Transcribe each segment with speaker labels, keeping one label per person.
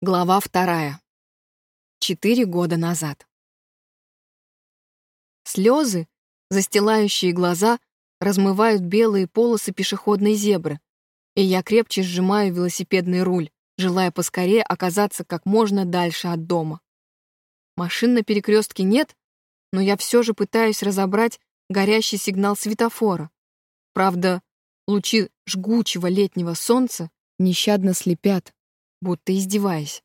Speaker 1: Глава вторая. Четыре года назад. Слезы, застилающие глаза, размывают белые полосы пешеходной зебры, и я крепче сжимаю велосипедный руль, желая поскорее оказаться как можно дальше от дома. Машин на перекрестке нет, но я все же пытаюсь разобрать горящий сигнал светофора. Правда, лучи жгучего летнего солнца нещадно слепят, будто издеваясь.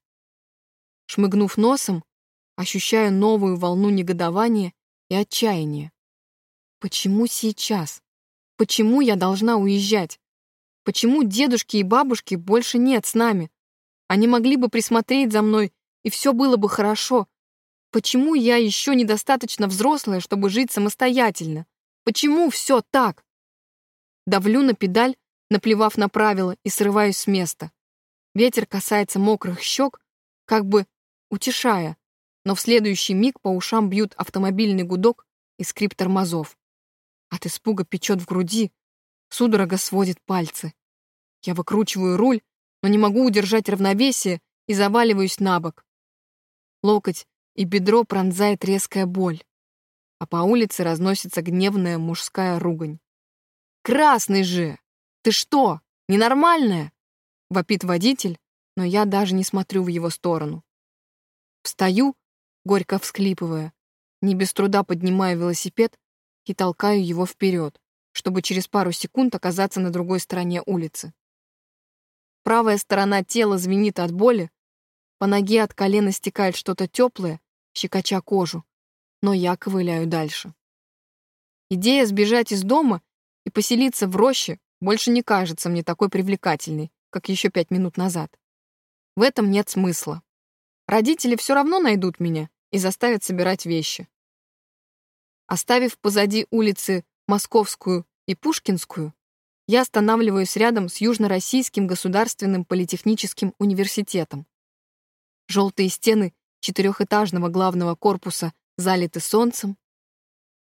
Speaker 1: Шмыгнув носом, ощущаю новую волну негодования и отчаяния. Почему сейчас? Почему я должна уезжать? Почему дедушки и бабушки больше нет с нами? Они могли бы присмотреть за мной, и все было бы хорошо. Почему я еще недостаточно взрослая, чтобы жить самостоятельно? Почему все так? Давлю на педаль, наплевав на правила, и срываюсь с места. Ветер касается мокрых щек, как бы утешая, но в следующий миг по ушам бьют автомобильный гудок и скрип тормозов. От испуга печет в груди, судорога сводит пальцы. Я выкручиваю руль, но не могу удержать равновесие и заваливаюсь на бок. Локоть и бедро пронзает резкая боль, а по улице разносится гневная мужская ругань. «Красный же! Ты что, ненормальная?» Вопит водитель, но я даже не смотрю в его сторону. Встаю, горько всклипывая, не без труда поднимаю велосипед и толкаю его вперед, чтобы через пару секунд оказаться на другой стороне улицы. Правая сторона тела звенит от боли, по ноге от колена стекает что-то теплое, щекоча кожу, но я ковыляю дальше. Идея сбежать из дома и поселиться в роще больше не кажется мне такой привлекательной, как еще пять минут назад. В этом нет смысла. Родители все равно найдут меня и заставят собирать вещи. Оставив позади улицы Московскую и Пушкинскую, я останавливаюсь рядом с Южно-Российским государственным политехническим университетом. Желтые стены четырехэтажного главного корпуса залиты солнцем,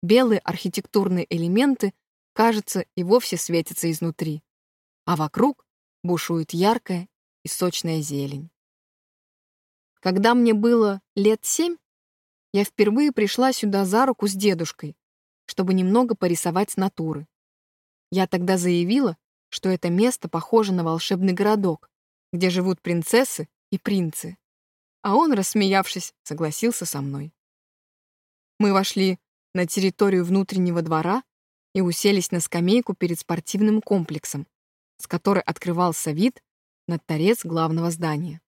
Speaker 1: белые архитектурные элементы, кажется, и вовсе светятся изнутри, а вокруг бушует яркая и сочная зелень. Когда мне было лет семь, я впервые пришла сюда за руку с дедушкой, чтобы немного порисовать с натуры. Я тогда заявила, что это место похоже на волшебный городок, где живут принцессы и принцы. А он, рассмеявшись, согласился со мной. Мы вошли на территорию внутреннего двора и уселись на скамейку перед спортивным комплексом, с которой открывался вид на торец главного здания.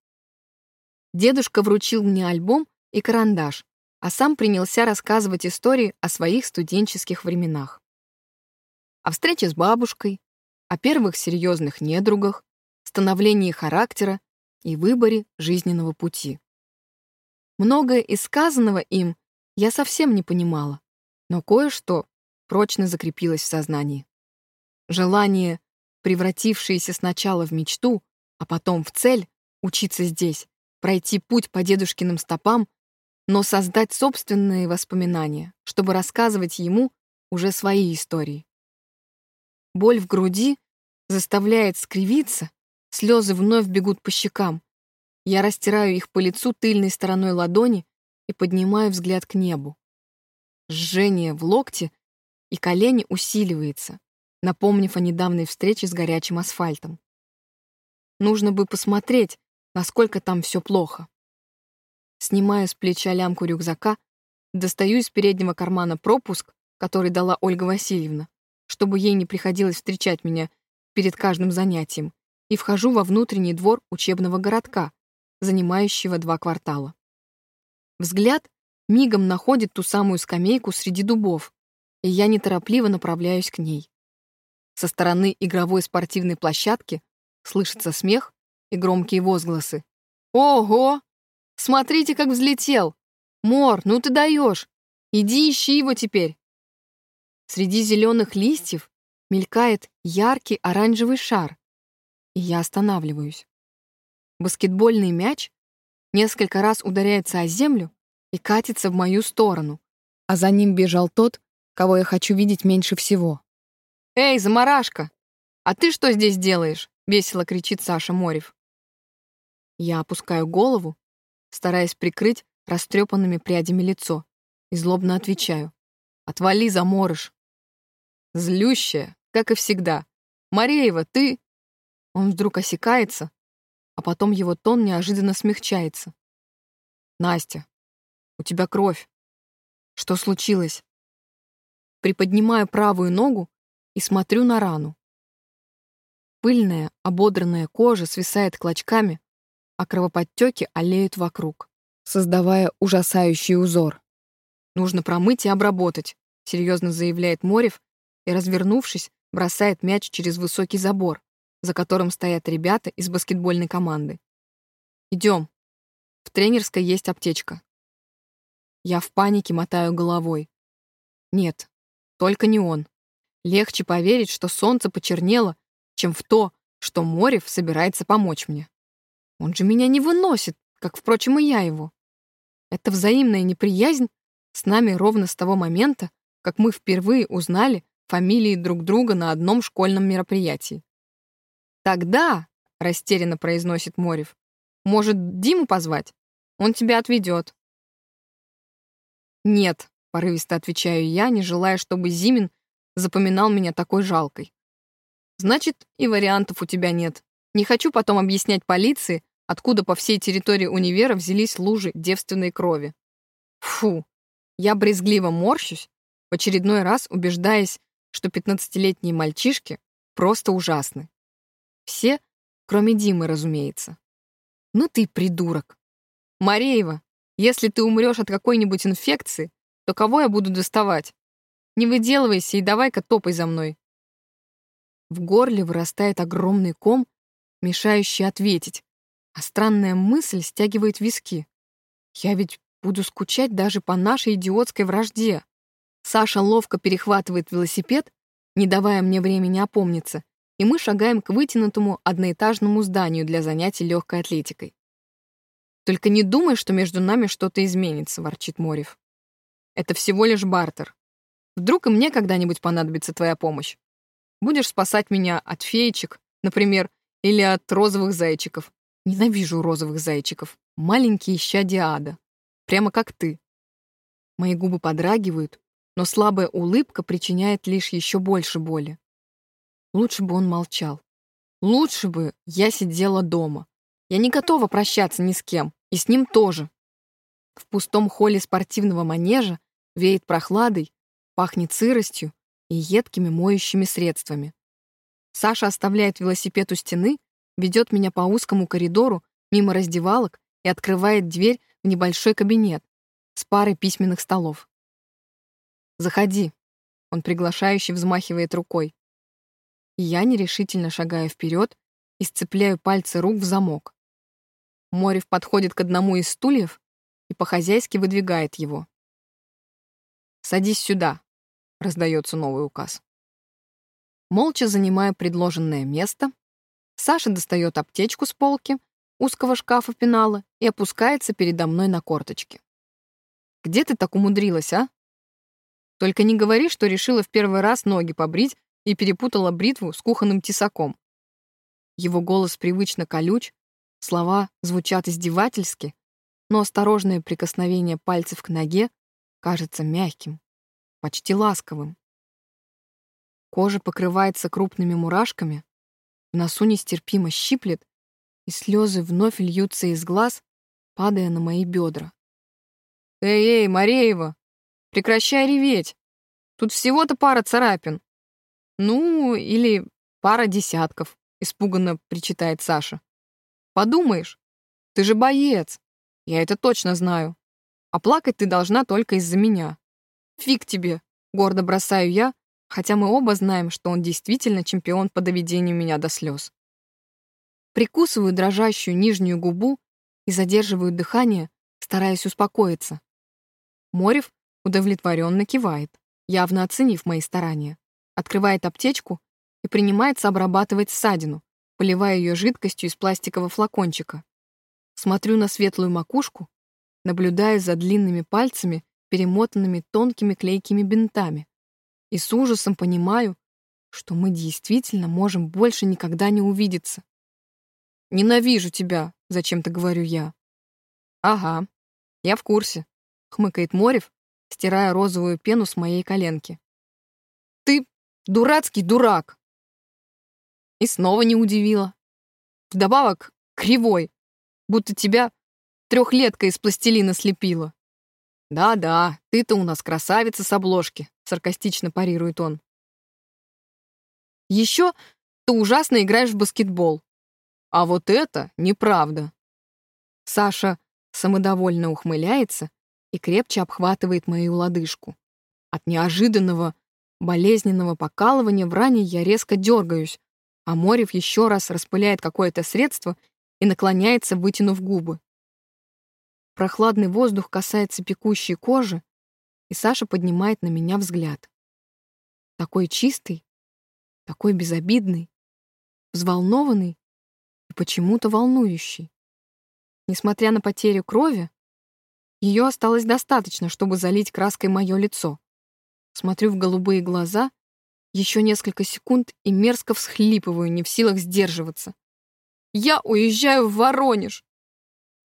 Speaker 1: Дедушка вручил мне альбом и карандаш, а сам принялся рассказывать истории о своих студенческих временах. О встрече с бабушкой, о первых серьезных недругах, становлении характера и выборе жизненного пути. Многое из сказанного им я совсем не понимала, но кое-что прочно закрепилось в сознании. Желание превратившиеся сначала в мечту, а потом в цель учиться здесь, пройти путь по дедушкиным стопам, но создать собственные воспоминания, чтобы рассказывать ему уже свои истории. Боль в груди заставляет скривиться, слезы вновь бегут по щекам. Я растираю их по лицу тыльной стороной ладони и поднимаю взгляд к небу. Жжение в локте и колени усиливается, напомнив о недавней встрече с горячим асфальтом. Нужно бы посмотреть, насколько там все плохо. Снимаю с плеча лямку рюкзака, достаю из переднего кармана пропуск, который дала Ольга Васильевна, чтобы ей не приходилось встречать меня перед каждым занятием, и вхожу во внутренний двор учебного городка, занимающего два квартала. Взгляд мигом находит ту самую скамейку среди дубов, и я неторопливо направляюсь к ней. Со стороны игровой спортивной площадки слышится смех и громкие возгласы. «Ого! Смотрите, как взлетел! Мор, ну ты даешь! Иди ищи его теперь!» Среди зеленых листьев мелькает яркий оранжевый шар, и я останавливаюсь. Баскетбольный мяч несколько раз ударяется о землю и катится в мою сторону, а за ним бежал тот, кого я хочу видеть меньше всего. «Эй, заморашка! А ты что здесь делаешь?» — весело кричит Саша Морев. Я опускаю голову, стараясь прикрыть растрепанными прядями лицо, и злобно отвечаю. «Отвали, заморыш!» Злющая, как и всегда. «Мареева, ты...» Он вдруг осекается, а потом его тон неожиданно смягчается. «Настя, у тебя кровь. Что случилось?» Приподнимаю правую ногу и смотрю на рану. Пыльная, ободранная кожа свисает клочками, а кровоподтеки олеют вокруг, создавая ужасающий узор. «Нужно промыть и обработать», — серьезно заявляет Морев и, развернувшись, бросает мяч через высокий забор, за которым стоят ребята из баскетбольной команды. «Идем. В тренерской есть аптечка». Я в панике мотаю головой. Нет, только не он. Легче поверить, что солнце почернело, чем в то, что Морев собирается помочь мне. Он же меня не выносит, как, впрочем, и я его. Это взаимная неприязнь с нами ровно с того момента, как мы впервые узнали фамилии друг друга на одном школьном мероприятии. «Тогда», — растерянно произносит Морев, «может, Диму позвать? Он тебя отведет». «Нет», — порывисто отвечаю я, не желая, чтобы Зимин запоминал меня такой жалкой. «Значит, и вариантов у тебя нет. Не хочу потом объяснять полиции, откуда по всей территории универа взялись лужи девственной крови. Фу, я брезгливо морщусь, в очередной раз убеждаясь, что пятнадцатилетние мальчишки просто ужасны. Все, кроме Димы, разумеется. Ну ты придурок. Мареева, если ты умрешь от какой-нибудь инфекции, то кого я буду доставать? Не выделывайся и давай-ка топай за мной. В горле вырастает огромный ком, мешающий ответить, а странная мысль стягивает виски. Я ведь буду скучать даже по нашей идиотской вражде. Саша ловко перехватывает велосипед, не давая мне времени опомниться, и мы шагаем к вытянутому одноэтажному зданию для занятий легкой атлетикой. «Только не думай, что между нами что-то изменится», — ворчит Морев. «Это всего лишь бартер. Вдруг и мне когда-нибудь понадобится твоя помощь. Будешь спасать меня от феечек, например, или от розовых зайчиков. Ненавижу розовых зайчиков. Маленькие щадия ада. Прямо как ты. Мои губы подрагивают, но слабая улыбка причиняет лишь еще больше боли. Лучше бы он молчал. Лучше бы я сидела дома. Я не готова прощаться ни с кем, и с ним тоже. В пустом холле спортивного манежа веет прохладой, пахнет сыростью и едкими моющими средствами. Саша оставляет велосипед у стены, ведет меня по узкому коридору мимо раздевалок и открывает дверь в небольшой кабинет с парой письменных столов. «Заходи», — он приглашающе взмахивает рукой. Я нерешительно шагаю вперед и сцепляю пальцы рук в замок. Морев подходит к одному из стульев и по-хозяйски выдвигает его. «Садись сюда», — раздается новый указ. Молча занимая предложенное место, Саша достает аптечку с полки, узкого шкафа пенала и опускается передо мной на корточки. «Где ты так умудрилась, а? Только не говори, что решила в первый раз ноги побрить и перепутала бритву с кухонным тесаком». Его голос привычно колюч, Слова звучат издевательски, но осторожное прикосновение пальцев к ноге кажется мягким, почти ласковым. Кожа покрывается крупными мурашками, в носу нестерпимо щиплет, и слезы вновь льются из глаз, падая на мои бедра. «Эй-эй, Мареева, прекращай реветь! Тут всего-то пара царапин. Ну, или пара десятков», — испуганно причитает Саша. Подумаешь, ты же боец. Я это точно знаю. А плакать ты должна только из-за меня. Фиг тебе, гордо бросаю я, хотя мы оба знаем, что он действительно чемпион по доведению меня до слез. Прикусываю дрожащую нижнюю губу и задерживаю дыхание, стараясь успокоиться. Морев удовлетворенно кивает, явно оценив мои старания, открывает аптечку и принимается обрабатывать ссадину, поливая ее жидкостью из пластикового флакончика. Смотрю на светлую макушку, наблюдая за длинными пальцами, перемотанными тонкими клейкими бинтами, и с ужасом понимаю, что мы действительно можем больше никогда не увидеться. Ненавижу тебя, зачем-то говорю я. Ага, я в курсе, хмыкает Морев, стирая розовую пену с моей коленки. Ты дурацкий дурак. И снова не удивила. Вдобавок, кривой, будто тебя трехлетка из пластилина слепила. «Да-да, ты-то у нас красавица с обложки», — саркастично парирует он. «Еще ты ужасно играешь в баскетбол. А вот это неправда». Саша самодовольно ухмыляется и крепче обхватывает мою лодыжку. От неожиданного, болезненного покалывания в ране я резко дергаюсь, а Морев еще раз распыляет какое-то средство и наклоняется, вытянув губы. Прохладный воздух касается пекущей кожи, и Саша поднимает на меня взгляд. Такой чистый, такой безобидный, взволнованный и почему-то волнующий. Несмотря на потерю крови, ее осталось достаточно, чтобы залить краской мое лицо. Смотрю в голубые глаза, еще несколько секунд и мерзко всхлипываю, не в силах сдерживаться. «Я уезжаю в Воронеж!»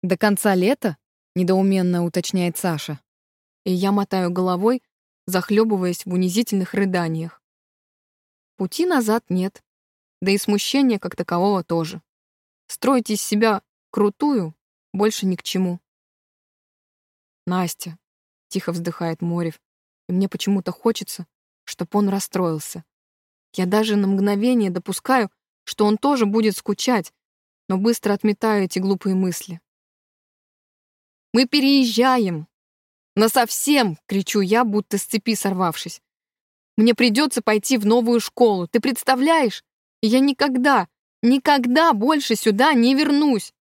Speaker 1: До конца лета недоуменно уточняет Саша. И я мотаю головой, захлебываясь в унизительных рыданиях. Пути назад нет, да и смущения как такового тоже. Строить из себя крутую больше ни к чему. Настя, тихо вздыхает Морев, и мне почему-то хочется, чтобы он расстроился. Я даже на мгновение допускаю, что он тоже будет скучать, но быстро отметаю эти глупые мысли. Мы переезжаем. Насовсем, кричу я, будто с цепи сорвавшись. Мне придется пойти в новую школу, ты представляешь? я никогда, никогда больше сюда не вернусь.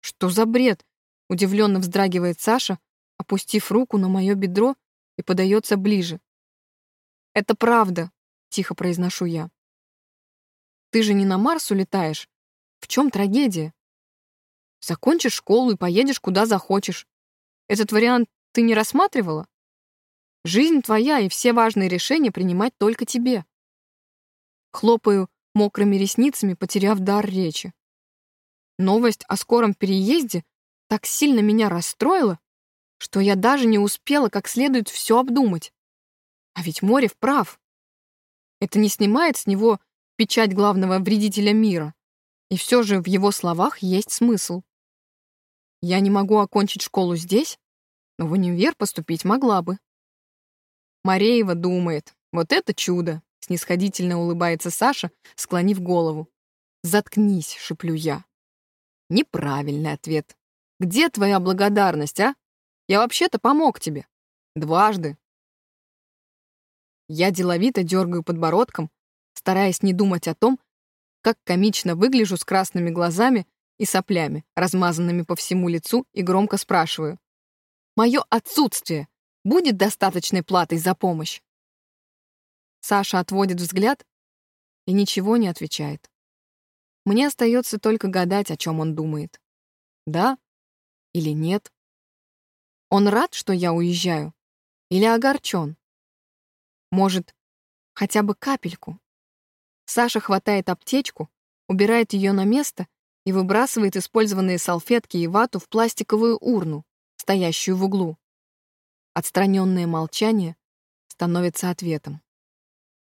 Speaker 1: Что за бред? Удивленно вздрагивает Саша, опустив руку на мое бедро и подается ближе. Это правда, тихо произношу я. Ты же не на Марс улетаешь. В чем трагедия? Закончишь школу и поедешь куда захочешь. Этот вариант ты не рассматривала? Жизнь твоя, и все важные решения принимать только тебе. Хлопаю мокрыми ресницами, потеряв дар речи. Новость о скором переезде так сильно меня расстроила, что я даже не успела как следует все обдумать. А ведь Морев прав. Это не снимает с него печать главного вредителя мира. И все же в его словах есть смысл. Я не могу окончить школу здесь, но в универ поступить могла бы. Мареева думает, вот это чудо, снисходительно улыбается Саша, склонив голову. Заткнись, шеплю я. Неправильный ответ. Где твоя благодарность, а? Я вообще-то помог тебе. Дважды. Я деловито дергаю подбородком, стараясь не думать о том, как комично выгляжу с красными глазами и соплями, размазанными по всему лицу, и громко спрашиваю. «Мое отсутствие будет достаточной платой за помощь?» Саша отводит взгляд и ничего не отвечает. Мне остается только гадать, о чем он думает. Да или нет? Он рад, что я уезжаю? Или огорчен? Может, хотя бы капельку? Саша хватает аптечку, убирает ее на место и выбрасывает использованные салфетки и вату в пластиковую урну, стоящую в углу. Отстраненное молчание становится ответом.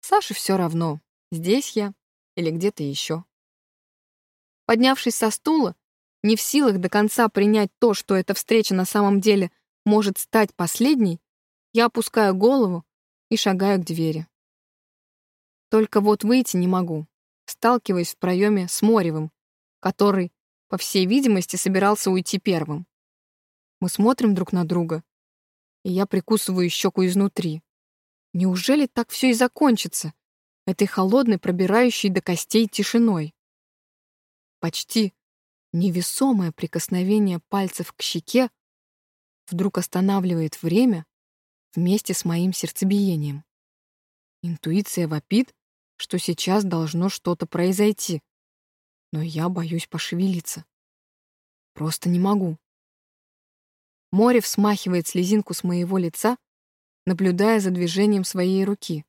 Speaker 1: Саше все равно, здесь я или где-то еще. Поднявшись со стула, не в силах до конца принять то, что эта встреча на самом деле может стать последней, я опускаю голову и шагаю к двери. Только вот выйти не могу, сталкиваясь в проеме с Моревым, который, по всей видимости, собирался уйти первым. Мы смотрим друг на друга, и я прикусываю щеку изнутри. Неужели так все и закончится, этой холодной, пробирающей до костей тишиной? Почти невесомое прикосновение пальцев к щеке вдруг останавливает время вместе с моим сердцебиением. Интуиция вопит, что сейчас должно что-то произойти но я боюсь пошевелиться. Просто не могу. Море смахивает слезинку с моего лица, наблюдая за движением своей руки.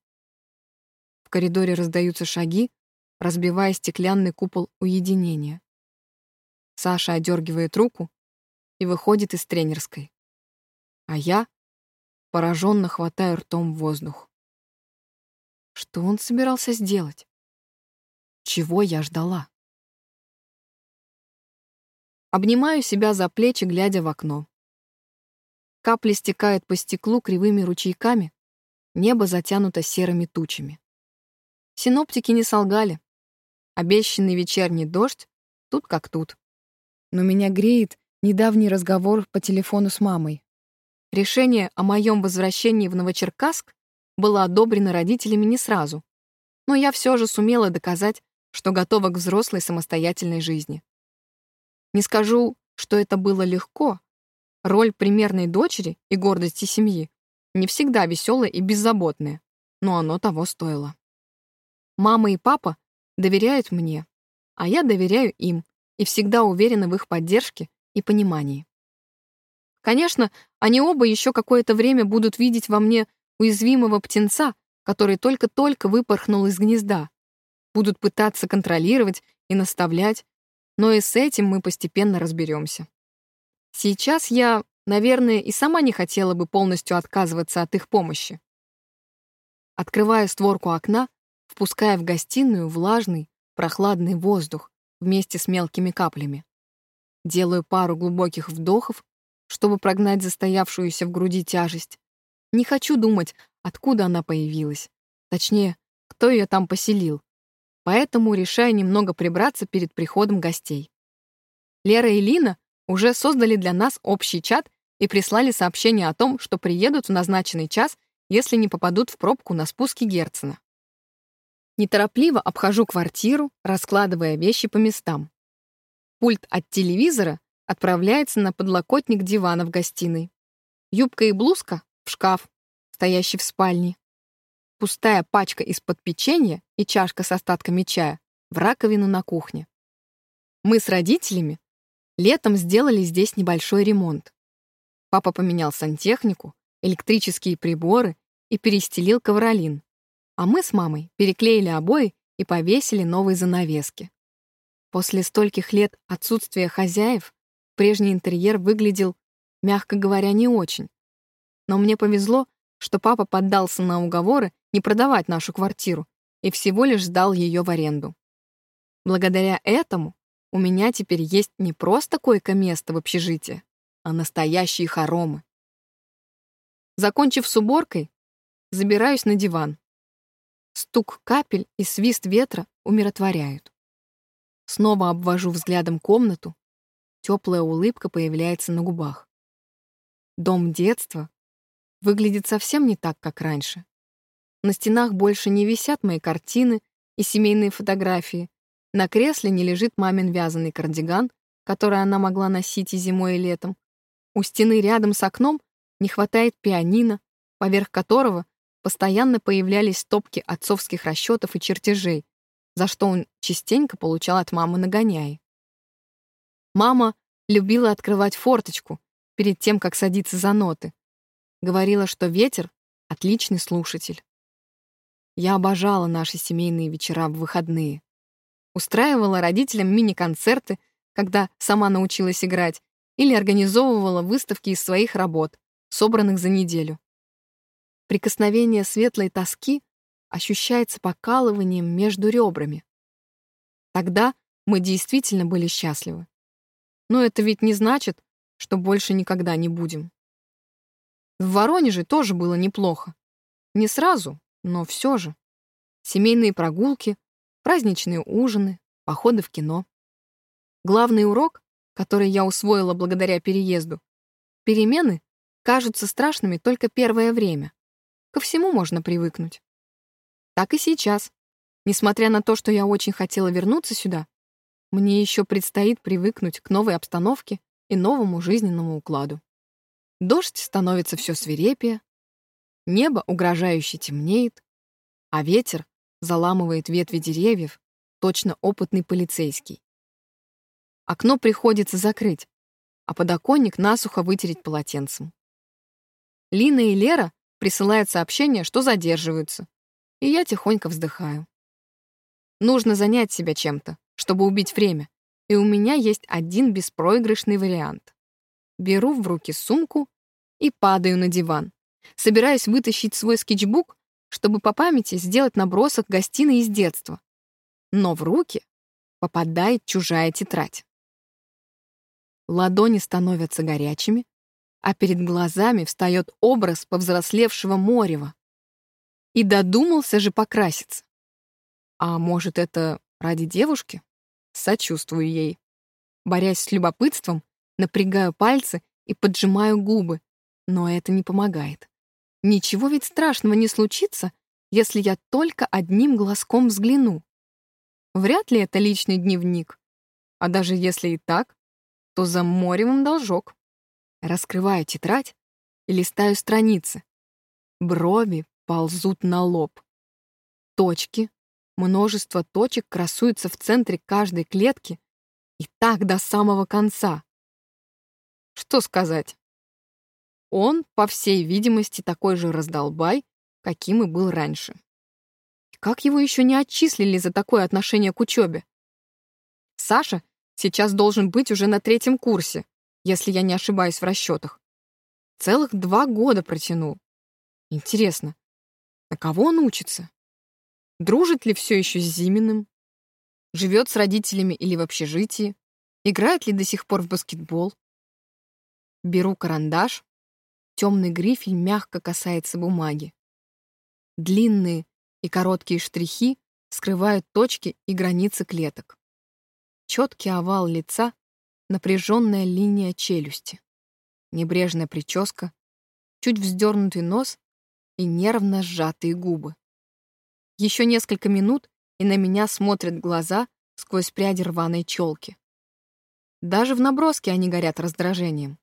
Speaker 1: В коридоре раздаются шаги, разбивая стеклянный купол уединения. Саша одергивает руку и выходит из тренерской. А я пораженно хватаю ртом воздух. Что он собирался сделать? Чего я ждала? Обнимаю себя за плечи, глядя в окно. Капли стекают по стеклу кривыми ручейками, небо затянуто серыми тучами. Синоптики не солгали. Обещанный вечерний дождь тут как тут. Но меня греет недавний разговор по телефону с мамой. Решение о моем возвращении в Новочеркасск было одобрено родителями не сразу, но я все же сумела доказать, что готова к взрослой самостоятельной жизни. Не скажу, что это было легко. Роль примерной дочери и гордости семьи не всегда веселая и беззаботная, но оно того стоило. Мама и папа доверяют мне, а я доверяю им и всегда уверена в их поддержке и понимании. Конечно, они оба еще какое-то время будут видеть во мне уязвимого птенца, который только-только выпорхнул из гнезда, будут пытаться контролировать и наставлять, но и с этим мы постепенно разберемся. Сейчас я, наверное, и сама не хотела бы полностью отказываться от их помощи. Открываю створку окна, впуская в гостиную влажный, прохладный воздух вместе с мелкими каплями. Делаю пару глубоких вдохов, чтобы прогнать застоявшуюся в груди тяжесть. Не хочу думать, откуда она появилась. Точнее, кто ее там поселил поэтому решаю немного прибраться перед приходом гостей. Лера и Лина уже создали для нас общий чат и прислали сообщение о том, что приедут в назначенный час, если не попадут в пробку на спуске Герцена. Неторопливо обхожу квартиру, раскладывая вещи по местам. Пульт от телевизора отправляется на подлокотник дивана в гостиной. Юбка и блузка — в шкаф, стоящий в спальне пустая пачка из-под печенья и чашка с остатками чая в раковину на кухне. Мы с родителями летом сделали здесь небольшой ремонт. Папа поменял сантехнику, электрические приборы и перестелил ковролин. А мы с мамой переклеили обои и повесили новые занавески. После стольких лет отсутствия хозяев прежний интерьер выглядел, мягко говоря, не очень. Но мне повезло, что папа поддался на уговоры не продавать нашу квартиру и всего лишь сдал ее в аренду. Благодаря этому у меня теперь есть не просто койко-место в общежитии, а настоящие хоромы. Закончив с уборкой, забираюсь на диван. Стук капель и свист ветра умиротворяют. Снова обвожу взглядом комнату, теплая улыбка появляется на губах. Дом детства выглядит совсем не так, как раньше. На стенах больше не висят мои картины и семейные фотографии. На кресле не лежит мамин вязаный кардиган, который она могла носить и зимой, и летом. У стены рядом с окном не хватает пианино, поверх которого постоянно появлялись стопки отцовских расчетов и чертежей, за что он частенько получал от мамы нагоняи. Мама любила открывать форточку перед тем, как садиться за ноты, Говорила, что ветер — отличный слушатель. Я обожала наши семейные вечера в выходные. Устраивала родителям мини-концерты, когда сама научилась играть, или организовывала выставки из своих работ, собранных за неделю. Прикосновение светлой тоски ощущается покалыванием между ребрами. Тогда мы действительно были счастливы. Но это ведь не значит, что больше никогда не будем. В Воронеже тоже было неплохо. Не сразу, но все же. Семейные прогулки, праздничные ужины, походы в кино. Главный урок, который я усвоила благодаря переезду, перемены кажутся страшными только первое время. Ко всему можно привыкнуть. Так и сейчас. Несмотря на то, что я очень хотела вернуться сюда, мне еще предстоит привыкнуть к новой обстановке и новому жизненному укладу. Дождь становится все свирепее, небо угрожающе темнеет, а ветер заламывает ветви деревьев, точно опытный полицейский. Окно приходится закрыть, а подоконник насухо вытереть полотенцем. Лина и Лера присылают сообщение, что задерживаются, и я тихонько вздыхаю. Нужно занять себя чем-то, чтобы убить время, и у меня есть один беспроигрышный вариант. Беру в руки сумку и падаю на диван. Собираюсь вытащить свой скетчбук, чтобы по памяти сделать набросок гостиной из детства. Но в руки попадает чужая тетрадь. Ладони становятся горячими, а перед глазами встает образ повзрослевшего Морева. И додумался же покраситься. А может, это ради девушки? Сочувствую ей. Борясь с любопытством, напрягаю пальцы и поджимаю губы, но это не помогает. Ничего ведь страшного не случится, если я только одним глазком взгляну. Вряд ли это личный дневник. А даже если и так, то за Моревым должок. Раскрываю тетрадь и листаю страницы. Брови ползут на лоб. Точки, множество точек красуются в центре каждой клетки и так до самого конца. Что сказать? Он, по всей видимости, такой же раздолбай, каким и был раньше. Как его еще не отчислили за такое отношение к учебе? Саша сейчас должен быть уже на третьем курсе, если я не ошибаюсь в расчетах. Целых два года протянул. Интересно, на кого он учится? Дружит ли все еще с Зиминым? Живет с родителями или в общежитии? Играет ли до сих пор в баскетбол? Беру карандаш. Темный грифель мягко касается бумаги. Длинные и короткие штрихи скрывают точки и границы клеток. Четкий овал лица, напряженная линия челюсти, небрежная прическа, чуть вздернутый нос и нервно сжатые губы. Еще несколько минут, и на меня смотрят глаза сквозь пряди рваной челки. Даже в наброске они горят раздражением.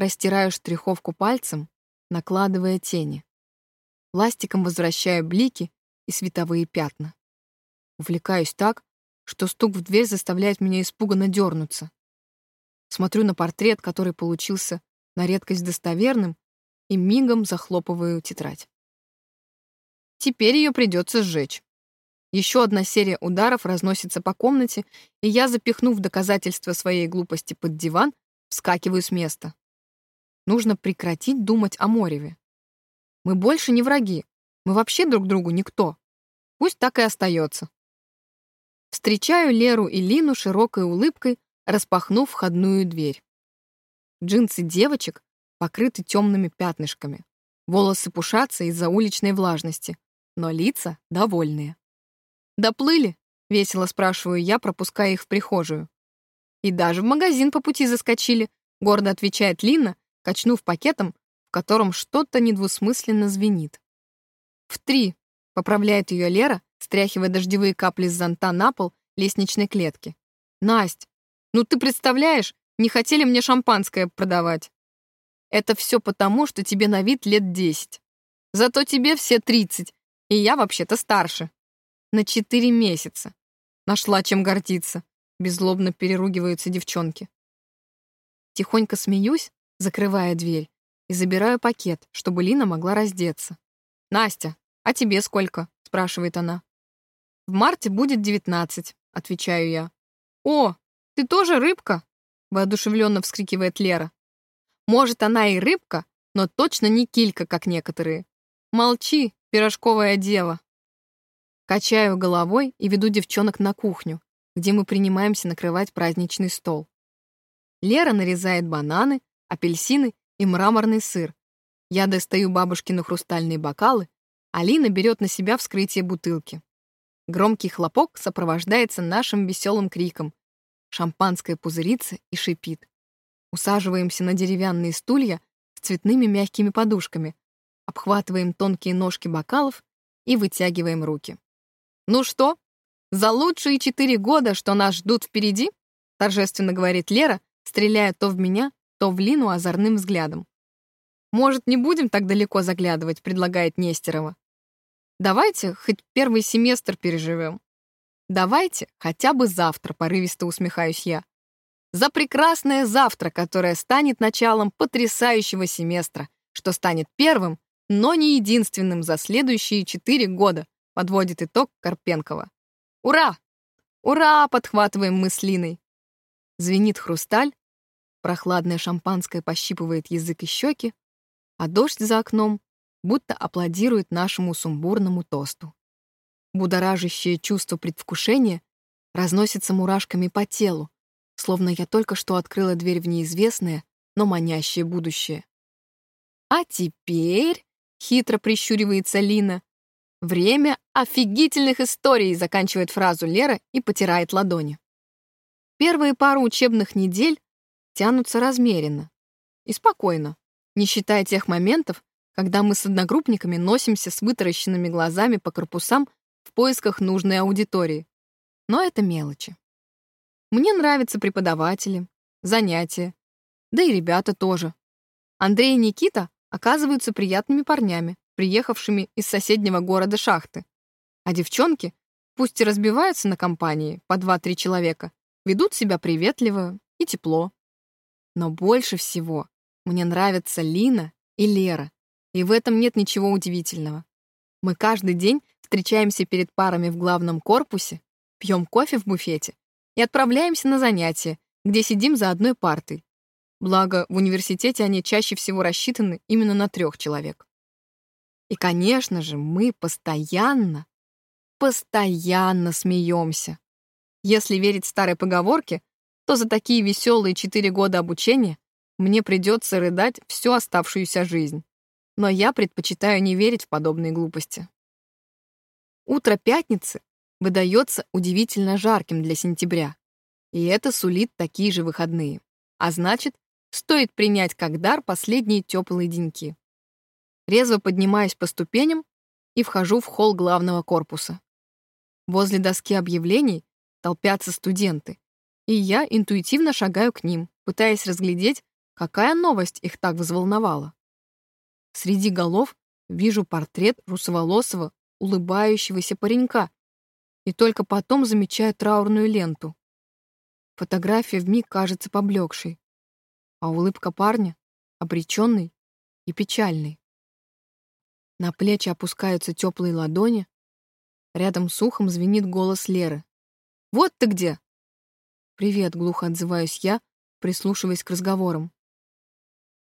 Speaker 1: Растираю штриховку пальцем, накладывая тени. Ластиком возвращаю блики и световые пятна. Увлекаюсь так, что стук в дверь заставляет меня испуганно дернуться. Смотрю на портрет, который получился на редкость достоверным, и мигом захлопываю тетрадь. Теперь ее придется сжечь. Еще одна серия ударов разносится по комнате, и я, запихнув доказательства своей глупости под диван, вскакиваю с места. Нужно прекратить думать о Мореве. Мы больше не враги. Мы вообще друг другу никто. Пусть так и остается. Встречаю Леру и Лину широкой улыбкой, распахнув входную дверь. Джинсы девочек покрыты темными пятнышками. Волосы пушатся из-за уличной влажности, но лица довольные. «Доплыли?» — весело спрашиваю я, пропуская их в прихожую. «И даже в магазин по пути заскочили», — гордо отвечает Лина, качнув пакетом, в котором что-то недвусмысленно звенит. «В три», — поправляет ее Лера, стряхивая дождевые капли с зонта на пол лестничной клетки. «Насть, ну ты представляешь, не хотели мне шампанское продавать. Это все потому, что тебе на вид лет десять. Зато тебе все тридцать, и я вообще-то старше. На четыре месяца. Нашла чем гордиться. Беззлобно переругиваются девчонки. Тихонько смеюсь, закрывая дверь, и забираю пакет, чтобы Лина могла раздеться. «Настя, а тебе сколько?» — спрашивает она. «В марте будет девятнадцать», — отвечаю я. «О, ты тоже рыбка?» — воодушевленно вскрикивает Лера. «Может, она и рыбка, но точно не килька, как некоторые. Молчи, пирожковая дева». Качаю головой и веду девчонок на кухню, где мы принимаемся накрывать праздничный стол. Лера нарезает бананы, апельсины и мраморный сыр. Я достаю бабушкину хрустальные бокалы, Алина берет на себя вскрытие бутылки. Громкий хлопок сопровождается нашим веселым криком. Шампанское пузырится и шипит. Усаживаемся на деревянные стулья с цветными мягкими подушками, обхватываем тонкие ножки бокалов и вытягиваем руки. «Ну что, за лучшие четыре года, что нас ждут впереди?» торжественно говорит Лера, стреляя то в меня, то в Лину озорным взглядом. «Может, не будем так далеко заглядывать?» — предлагает Нестерова. Давайте хоть первый семестр переживем. Давайте хотя бы завтра, порывисто усмехаюсь я. За прекрасное завтра, которое станет началом потрясающего семестра, что станет первым, но не единственным за следующие четыре года, подводит итог Карпенкова. Ура! Ура! Подхватываем мы с Линой. Звенит хрусталь, прохладное шампанское пощипывает язык и щеки, а дождь за окном будто аплодирует нашему сумбурному тосту. Будоражащее чувство предвкушения разносится мурашками по телу, словно я только что открыла дверь в неизвестное, но манящее будущее. А теперь, хитро прищуривается Лина, время офигительных историй, заканчивает фразу Лера и потирает ладони. Первые пару учебных недель тянутся размеренно и спокойно, не считая тех моментов, когда мы с одногруппниками носимся с вытаращенными глазами по корпусам в поисках нужной аудитории. Но это мелочи. Мне нравятся преподаватели, занятия, да и ребята тоже. Андрей и Никита оказываются приятными парнями, приехавшими из соседнего города Шахты. А девчонки, пусть и разбиваются на компании по два-три человека, ведут себя приветливо и тепло. Но больше всего мне нравятся Лина и Лера, и в этом нет ничего удивительного. Мы каждый день встречаемся перед парами в главном корпусе, пьем кофе в буфете и отправляемся на занятия, где сидим за одной партой. Благо, в университете они чаще всего рассчитаны именно на трех человек. И, конечно же, мы постоянно, постоянно смеемся. Если верить старой поговорке, то за такие веселые четыре года обучения мне придется рыдать всю оставшуюся жизнь. Но я предпочитаю не верить в подобные глупости. Утро пятницы выдается удивительно жарким для сентября, и это сулит такие же выходные. А значит, стоит принять как дар последние теплые деньки. Резво поднимаюсь по ступеням и вхожу в холл главного корпуса. Возле доски объявлений толпятся студенты, и я интуитивно шагаю к ним, пытаясь разглядеть, какая новость их так взволновала. Среди голов вижу портрет русоволосого, улыбающегося паренька, и только потом замечаю траурную ленту. Фотография вмиг кажется поблекшей, а улыбка парня — обреченной и печальной. На плечи опускаются теплые ладони, рядом с ухом звенит голос Леры. «Вот ты где!» «Привет», — глухо отзываюсь я, прислушиваясь к разговорам.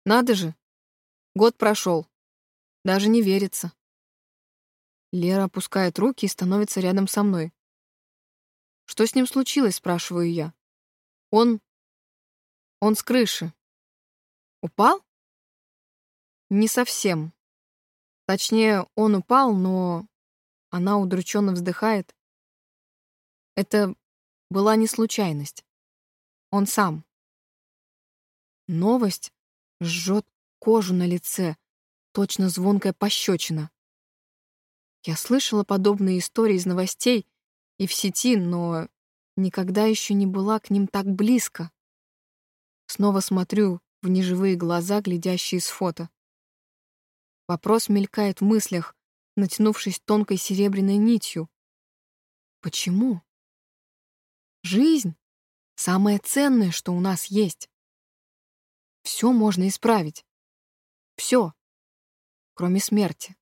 Speaker 1: «Надо же! Год прошел. Даже не верится». Лера опускает руки и становится рядом со мной. «Что с ним случилось?» — спрашиваю я. «Он... он с крыши». «Упал?» «Не совсем. Точнее, он упал, но...» Она удрученно вздыхает. Это была не случайность. Он сам. Новость жжет кожу на лице, точно звонкая пощечина. Я слышала подобные истории из новостей и в сети, но никогда еще не была к ним так близко. Снова смотрю в неживые глаза, глядящие с фото. Вопрос мелькает в мыслях, натянувшись тонкой серебряной нитью. Почему? Жизнь — самое ценное, что у нас есть. Все можно исправить. Все, кроме смерти.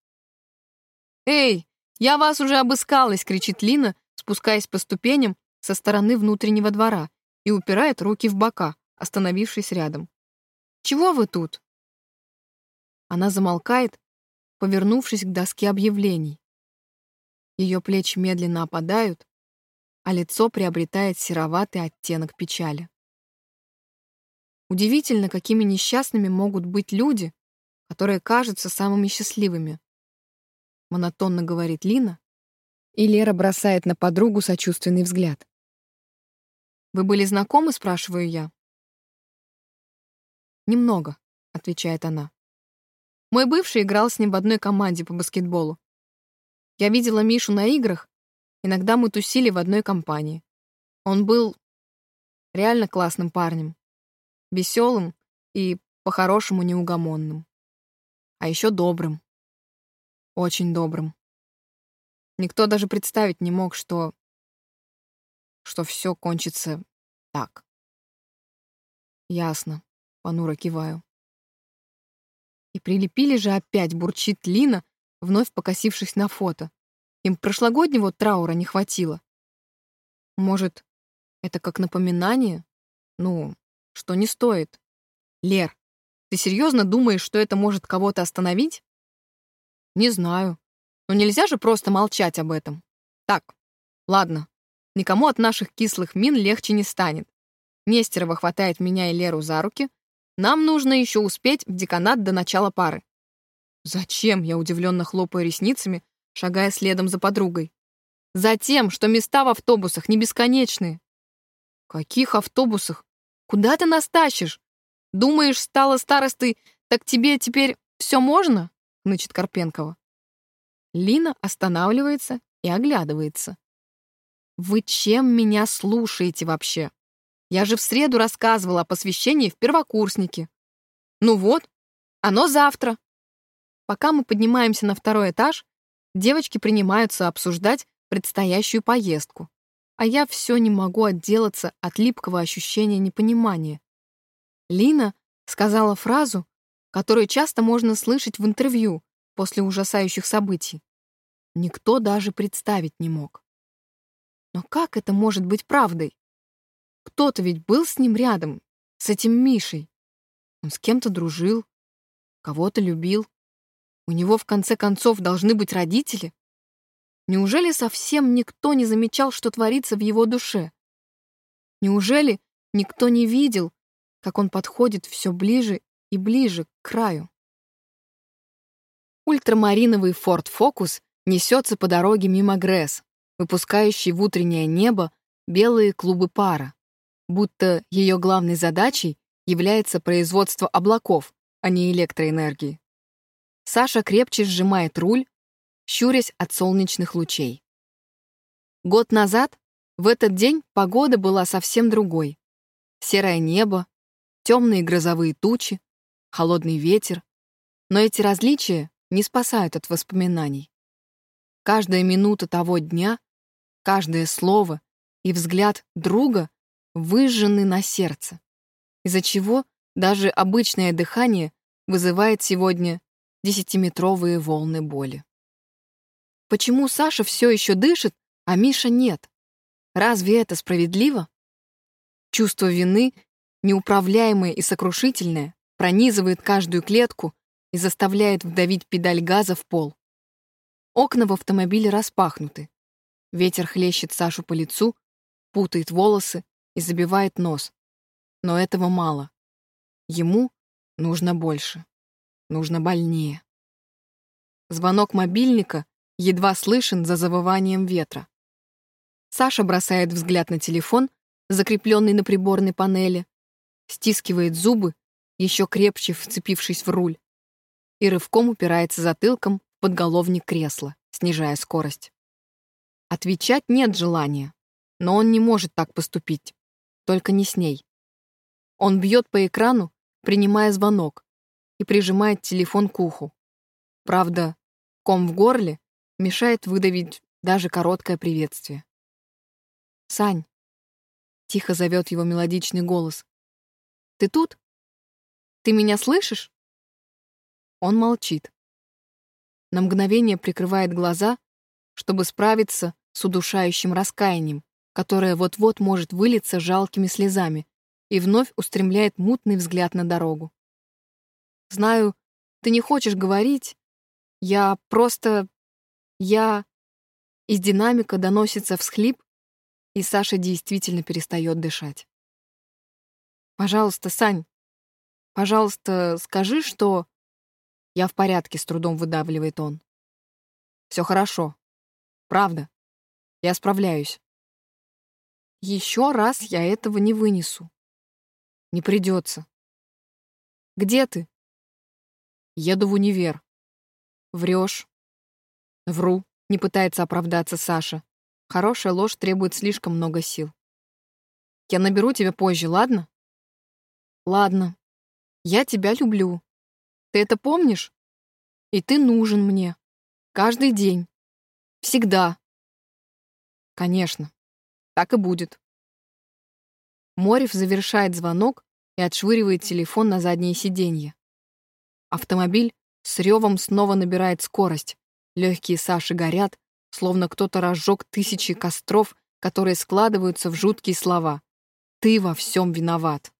Speaker 1: «Эй, я вас уже обыскалась!» — кричит Лина, спускаясь по ступеням со стороны внутреннего двора и упирает руки в бока, остановившись рядом. «Чего вы тут?» Она замолкает, повернувшись к доске объявлений. Ее плечи медленно опадают, а лицо приобретает сероватый оттенок печали. Удивительно, какими несчастными могут быть люди, которые кажутся самыми счастливыми. Монотонно говорит Лина, и Лера бросает на подругу сочувственный взгляд. «Вы были знакомы?» — спрашиваю я. «Немного», — отвечает она. Мой бывший играл с ним в одной команде по баскетболу. Я видела Мишу на играх Иногда мы тусили в одной компании. Он был реально классным парнем. Веселым и по-хорошему неугомонным. А еще добрым. Очень добрым. Никто даже представить не мог, что... что все кончится так. Ясно. Понуро киваю. И прилепили же опять, бурчит Лина, вновь покосившись на фото. Им прошлогоднего траура не хватило. Может, это как напоминание? Ну, что не стоит. Лер, ты серьезно думаешь, что это может кого-то остановить? Не знаю. Но нельзя же просто молчать об этом. Так, ладно. Никому от наших кислых мин легче не станет. Нестерова хватает меня и Леру за руки. Нам нужно еще успеть в деканат до начала пары. Зачем? Я удивленно хлопаю ресницами, шагая следом за подругой. Затем, что места в автобусах не бесконечные. Каких автобусах? Куда ты нас тащишь? Думаешь, стала старостой, так тебе теперь все можно? Нычет Карпенкова. Лина останавливается и оглядывается. Вы чем меня слушаете вообще? Я же в среду рассказывала о посвящении в первокурсники. Ну вот, оно завтра. Пока мы поднимаемся на второй этаж, девочки принимаются обсуждать предстоящую поездку, а я все не могу отделаться от липкого ощущения непонимания. Лина сказала фразу, которую часто можно слышать в интервью после ужасающих событий. Никто даже представить не мог. Но как это может быть правдой? Кто-то ведь был с ним рядом, с этим Мишей. Он с кем-то дружил, кого-то любил. У него, в конце концов, должны быть родители. Неужели совсем никто не замечал, что творится в его душе? Неужели никто не видел, как он подходит все ближе и ближе к краю? Ультрамариновый Ford Focus несется по дороге мимо Гресс, выпускающий в утреннее небо белые клубы пара будто ее главной задачей является производство облаков, а не электроэнергии. Саша крепче сжимает руль, щурясь от солнечных лучей. Год назад, в этот день, погода была совсем другой. Серое небо, темные грозовые тучи, холодный ветер. Но эти различия не спасают от воспоминаний. Каждая минута того дня, каждое слово и взгляд друга выжжены на сердце, из-за чего даже обычное дыхание вызывает сегодня десятиметровые волны боли. Почему Саша все еще дышит, а Миша нет? Разве это справедливо? Чувство вины, неуправляемое и сокрушительное, пронизывает каждую клетку и заставляет вдавить педаль газа в пол. Окна в автомобиле распахнуты. Ветер хлещет Сашу по лицу, путает волосы, и забивает нос. Но этого мало. Ему нужно больше. Нужно больнее. Звонок мобильника едва слышен за завыванием ветра. Саша бросает взгляд на телефон, закрепленный на приборной панели, стискивает зубы, еще крепче вцепившись в руль, и рывком упирается затылком в подголовник кресла, снижая скорость. Отвечать нет желания, но он не может так поступить. Только не с ней. Он бьет по экрану, принимая звонок, и прижимает телефон к уху. Правда, ком в горле мешает выдавить даже короткое приветствие. «Сань», — тихо зовет его мелодичный голос, — «ты тут? Ты меня слышишь?» Он молчит. На мгновение прикрывает глаза, чтобы справиться с удушающим раскаянием, которая вот-вот может вылиться жалкими слезами, и вновь устремляет мутный взгляд на дорогу. «Знаю, ты не хочешь говорить. Я просто... Я...» Из динамика доносится всхлип, и Саша действительно перестает дышать. «Пожалуйста, Сань, пожалуйста, скажи, что...» «Я в порядке», — с трудом выдавливает он. «Все хорошо. Правда. Я справляюсь. Еще раз я этого не вынесу. Не придется. Где ты? Еду в универ. Врешь. Вру, не пытается оправдаться Саша. Хорошая ложь требует слишком много сил. Я наберу тебя позже, ладно? Ладно. Я тебя люблю. Ты это помнишь? И ты нужен мне. Каждый день. Всегда. Конечно. Так и будет. Морев завершает звонок и отшвыривает телефон на заднее сиденье. Автомобиль с ревом снова набирает скорость. Легкие Саши горят, словно кто-то разжег тысячи костров которые складываются в жуткие слова. «Ты во всем виноват».